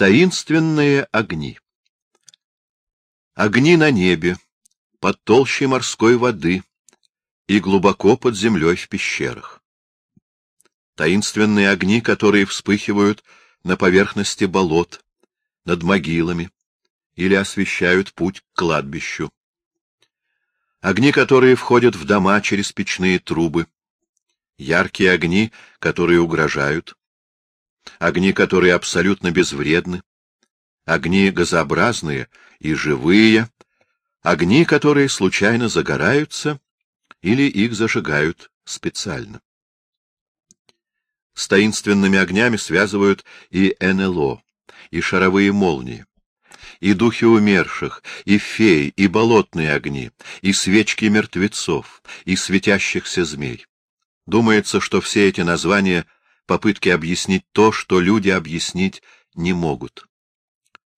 Таинственные огни. Огни на небе, под толщей морской воды и глубоко под землей в пещерах. Таинственные огни, которые вспыхивают на поверхности болот, над могилами или освещают путь к кладбищу. Огни, которые входят в дома через печные трубы. Яркие огни, которые угрожают огни, которые абсолютно безвредны, огни газообразные и живые, огни, которые случайно загораются или их зажигают специально. С таинственными огнями связывают и НЛО, и шаровые молнии, и духи умерших, и феи, и болотные огни, и свечки мертвецов, и светящихся змей. Думается, что все эти названия — попытки объяснить то, что люди объяснить не могут.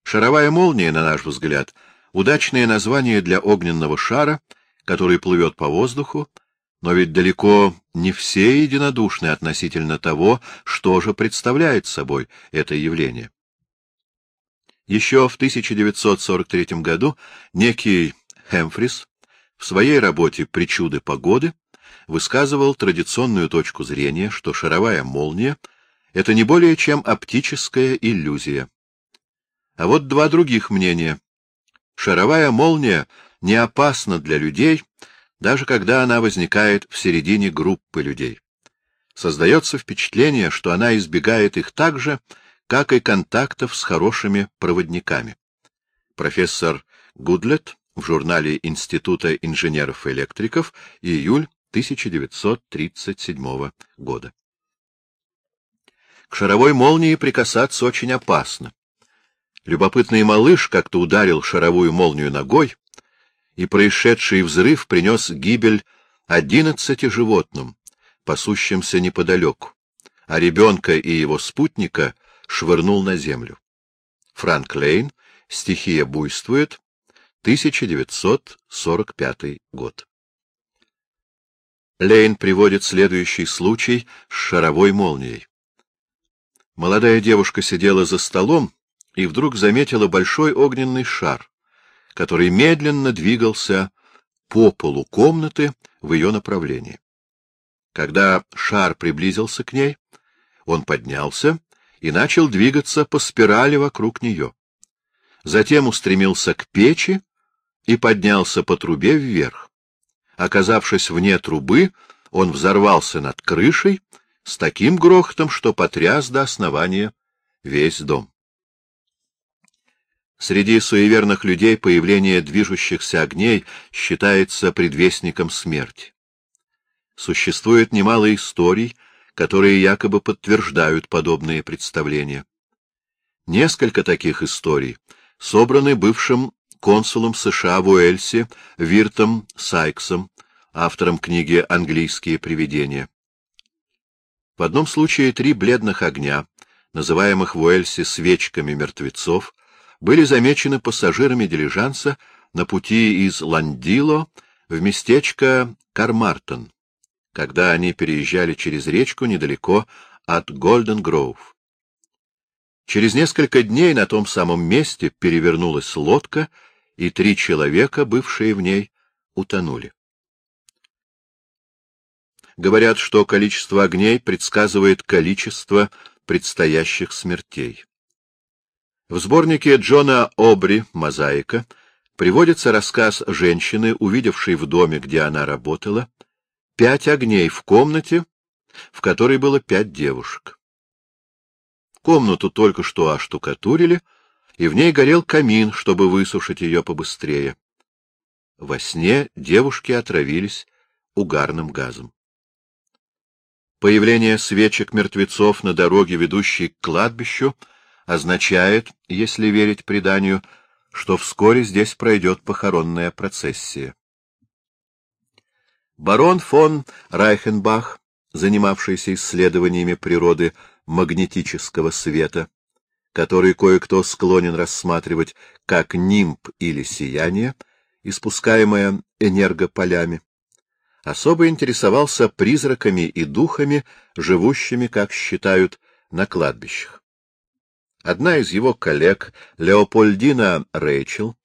Шаровая молния, на наш взгляд, удачное название для огненного шара, который плывет по воздуху, но ведь далеко не все единодушны относительно того, что же представляет собой это явление. Еще в 1943 году некий Хемфрис в своей работе «Причуды погоды» высказывал традиционную точку зрения, что шаровая молния — это не более чем оптическая иллюзия. А вот два других мнения. Шаровая молния не опасна для людей, даже когда она возникает в середине группы людей. Создается впечатление, что она избегает их так же, как и контактов с хорошими проводниками. Профессор Гудлет в журнале Института инженеров-электриков, июль 1937 года. К шаровой молнии прикасаться очень опасно. Любопытный малыш как-то ударил шаровую молнию ногой, и происшедший взрыв принес гибель одиннадцати животным, пасущимся неподалеку, а ребенка и его спутника швырнул на землю. Франк Лейн «Стихия буйствует», 1945 год. Лейн приводит следующий случай с шаровой молнией. Молодая девушка сидела за столом и вдруг заметила большой огненный шар, который медленно двигался по полу комнаты в ее направлении. Когда шар приблизился к ней, он поднялся и начал двигаться по спирали вокруг нее. Затем устремился к печи и поднялся по трубе вверх. Оказавшись вне трубы, он взорвался над крышей с таким грохотом, что потряс до основания весь дом. Среди суеверных людей появление движущихся огней считается предвестником смерти. Существует немало историй, которые якобы подтверждают подобные представления. Несколько таких историй собраны бывшим консулом США в Уэльсе Виртом Сайксом, автором книги «Английские привидения». В одном случае три бледных огня, называемых в Уэльсе свечками мертвецов, были замечены пассажирами дилижанса на пути из Ландило в местечко Кармартон, когда они переезжали через речку недалеко от Голден-Гроув. Через несколько дней на том самом месте перевернулась лодка, и три человека, бывшие в ней, утонули. Говорят, что количество огней предсказывает количество предстоящих смертей. В сборнике Джона Обри «Мозаика» приводится рассказ женщины, увидевшей в доме, где она работала, пять огней в комнате, в которой было пять девушек. Комнату только что оштукатурили, и в ней горел камин, чтобы высушить ее побыстрее. Во сне девушки отравились угарным газом. Появление свечек мертвецов на дороге, ведущей к кладбищу, означает, если верить преданию, что вскоре здесь пройдет похоронная процессия. Барон фон Райхенбах, занимавшийся исследованиями природы магнетического света, который кое-кто склонен рассматривать как нимб или сияние, испускаемое энергополями, особо интересовался призраками и духами, живущими, как считают, на кладбищах. Одна из его коллег, Леопольдина Рэйчел,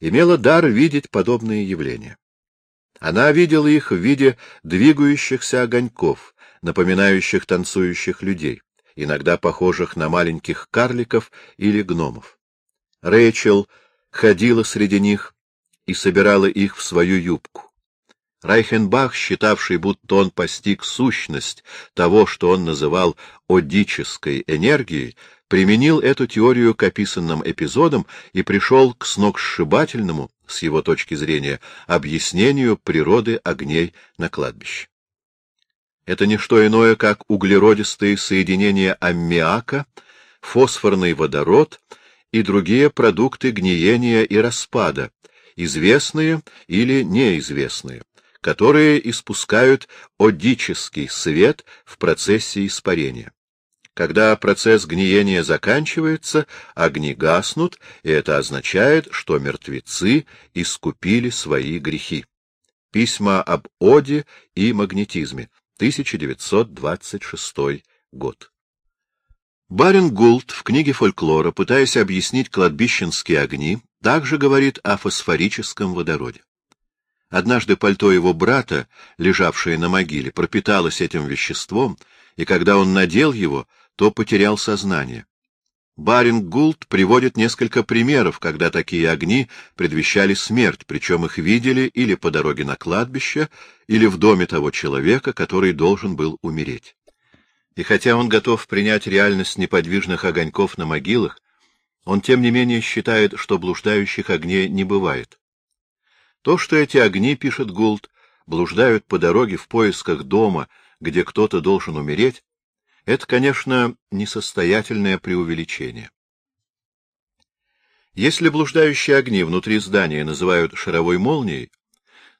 имела дар видеть подобные явления. Она видела их в виде двигающихся огоньков, напоминающих танцующих людей, иногда похожих на маленьких карликов или гномов. Рэйчел ходила среди них и собирала их в свою юбку. Райхенбах, считавший, будто он постиг сущность того, что он называл одической энергией, применил эту теорию к описанным эпизодам и пришел к сногсшибательному, с его точки зрения, объяснению природы огней на кладбище. Это не что иное, как углеродистые соединения аммиака, фосфорный водород и другие продукты гниения и распада, известные или неизвестные, которые испускают одический свет в процессе испарения. Когда процесс гниения заканчивается, огни гаснут, и это означает, что мертвецы искупили свои грехи. Письма об оде и магнетизме, 1926 год. Барин Гулт в книге фольклора, пытаясь объяснить кладбищенские огни, также говорит о фосфорическом водороде. Однажды пальто его брата, лежавшее на могиле, пропиталось этим веществом, и когда он надел его, то потерял сознание. Баринг Гулт приводит несколько примеров, когда такие огни предвещали смерть, причем их видели или по дороге на кладбище, или в доме того человека, который должен был умереть. И хотя он готов принять реальность неподвижных огоньков на могилах, он тем не менее считает, что блуждающих огней не бывает. То, что эти огни, пишет Гулт, блуждают по дороге в поисках дома, где кто-то должен умереть, это, конечно, несостоятельное преувеличение. Если блуждающие огни внутри здания называют шаровой молнией,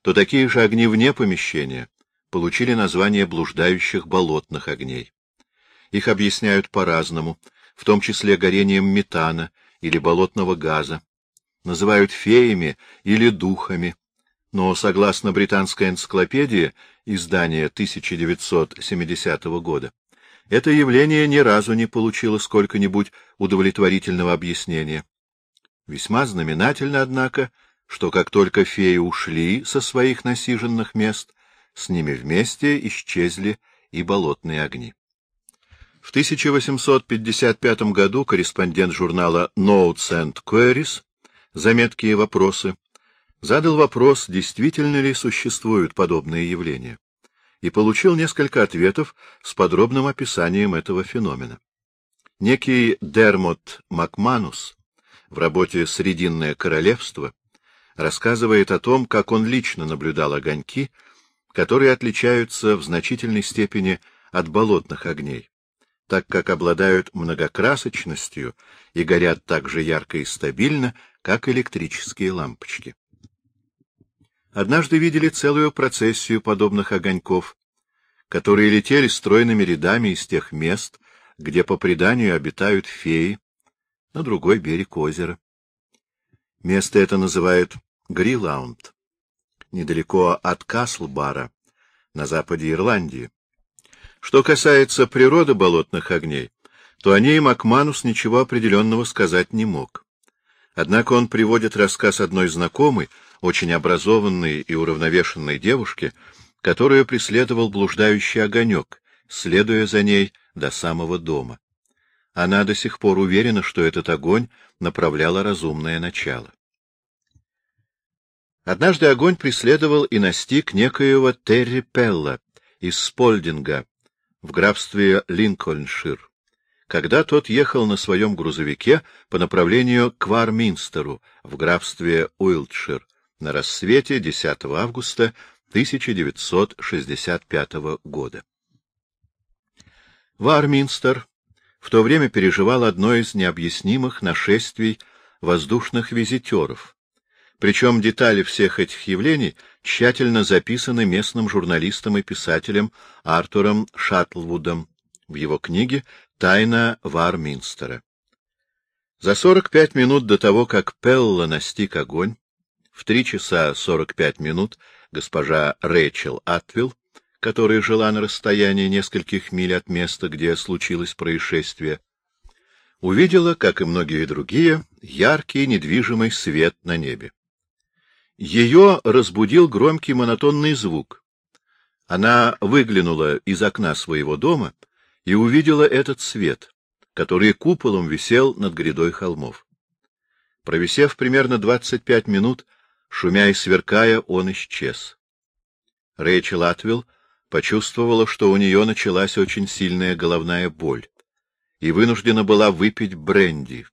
то такие же огни вне помещения получили название блуждающих болотных огней. Их объясняют по-разному, в том числе горением метана или болотного газа, называют феями или духами, но, согласно британской энциклопедии издания 1970 года, это явление ни разу не получило сколько-нибудь удовлетворительного объяснения. Весьма знаменательно, однако, что как только феи ушли со своих насиженных мест, с ними вместе исчезли и болотные огни. В 1855 году корреспондент журнала Notes and Queries «Заметки и вопросы» задал вопрос, действительно ли существуют подобные явления, и получил несколько ответов с подробным описанием этого феномена. Некий Дермот Макманус в работе «Срединное королевство» рассказывает о том, как он лично наблюдал огоньки, которые отличаются в значительной степени от болотных огней, так как обладают многокрасочностью и горят так же ярко и стабильно, как электрические лампочки. Однажды видели целую процессию подобных огоньков, которые летели стройными рядами из тех мест, где по преданию обитают феи, на другой берег озера. Место это называют Грилаунд, недалеко от Каслбара, на западе Ирландии. Что касается природы болотных огней, то о ней Макманус ничего определенного сказать не мог. Однако он приводит рассказ одной знакомой, очень образованной и уравновешенной девушке, которую преследовал блуждающий огонек, следуя за ней до самого дома. Она до сих пор уверена, что этот огонь направляло разумное начало. Однажды огонь преследовал и настиг некоего Терри Пелла из Спольдинга в графстве Линкольншир когда тот ехал на своем грузовике по направлению к Варминстеру в графстве Уилтшир на рассвете 10 августа 1965 года. Варминстер в то время переживал одно из необъяснимых нашествий воздушных визитеров, причем детали всех этих явлений тщательно записаны местным журналистом и писателем Артуром Шаттлвудом в его книге Тайна Варминстера. За сорок пять минут до того, как Пелла настиг огонь, в три часа сорок пять минут госпожа Рэчел Атвилл, которая жила на расстоянии нескольких миль от места, где случилось происшествие, увидела, как и многие другие, яркий недвижимый свет на небе. Ее разбудил громкий монотонный звук. Она выглянула из окна своего дома и увидела этот свет, который куполом висел над грядой холмов. Провисев примерно двадцать пять минут, шумя и сверкая, он исчез. Рэйчел Атвилл почувствовала, что у нее началась очень сильная головная боль, и вынуждена была выпить бренди.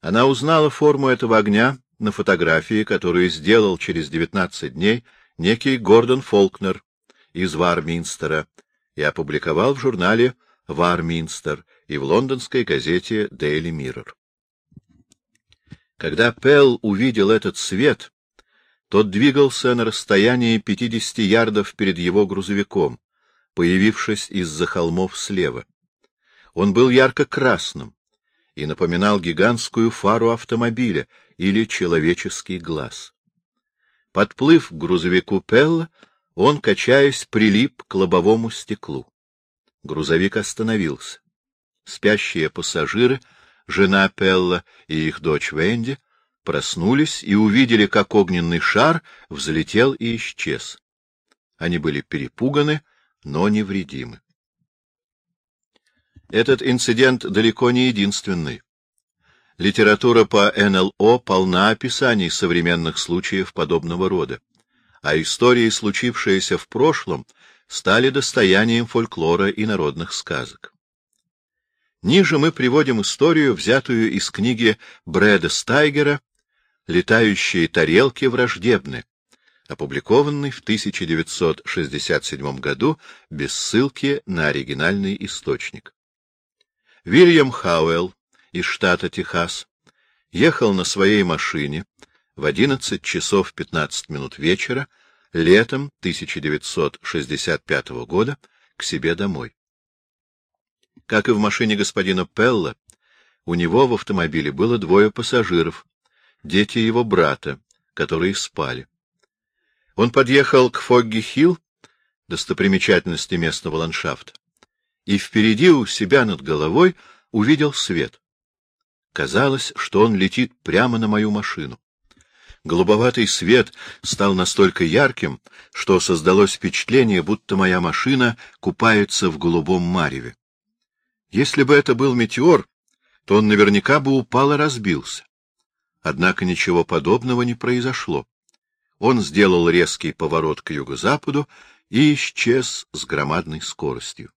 Она узнала форму этого огня на фотографии, которую сделал через девятнадцать дней некий Гордон Фолкнер из Варминстера и опубликовал в журнале «Варминстер» и в лондонской газете «Дейли Миррор». Когда Пелл увидел этот свет, тот двигался на расстоянии 50 ярдов перед его грузовиком, появившись из-за холмов слева. Он был ярко-красным и напоминал гигантскую фару автомобиля или человеческий глаз. Подплыв к грузовику Пелла, он, качаясь, прилип к лобовому стеклу. Грузовик остановился. Спящие пассажиры — жена Пелла и их дочь Венди, проснулись и увидели, как огненный шар взлетел и исчез. Они были перепуганы, но невредимы. Этот инцидент далеко не единственный. Литература по НЛО полна описаний современных случаев подобного рода, а истории, случившиеся в прошлом, стали достоянием фольклора и народных сказок. Ниже мы приводим историю, взятую из книги Брэда Стайгера «Летающие тарелки враждебны», опубликованной в 1967 году без ссылки на оригинальный источник. Вильям Хауэлл из штата Техас ехал на своей машине в 11 часов 15 минут вечера летом 1965 года к себе домой. Как и в машине господина Пелла, у него в автомобиле было двое пассажиров, дети его брата, которые спали. Он подъехал к Фогги-Хилл, достопримечательности местного ландшафта, и впереди у себя над головой увидел свет. Казалось, что он летит прямо на мою машину. Голубоватый свет стал настолько ярким, что создалось впечатление, будто моя машина купается в голубом мареве. Если бы это был метеор, то он наверняка бы упал и разбился. Однако ничего подобного не произошло. Он сделал резкий поворот к юго-западу и исчез с громадной скоростью.